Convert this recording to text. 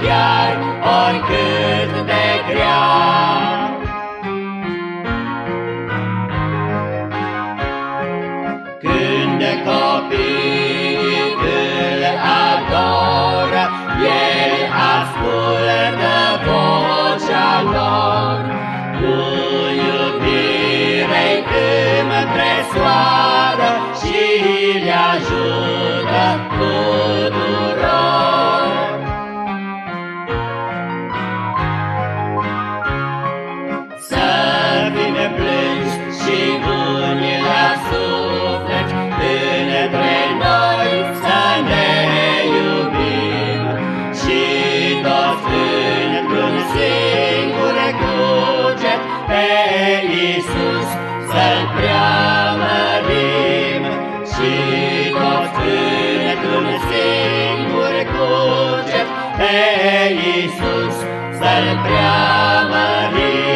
chiar oricât de grea. Când copiii îl adoră, el ascultă vocea lor. să-l preamărim și toți într-un singur cuget pe Iisus să-l preamărim.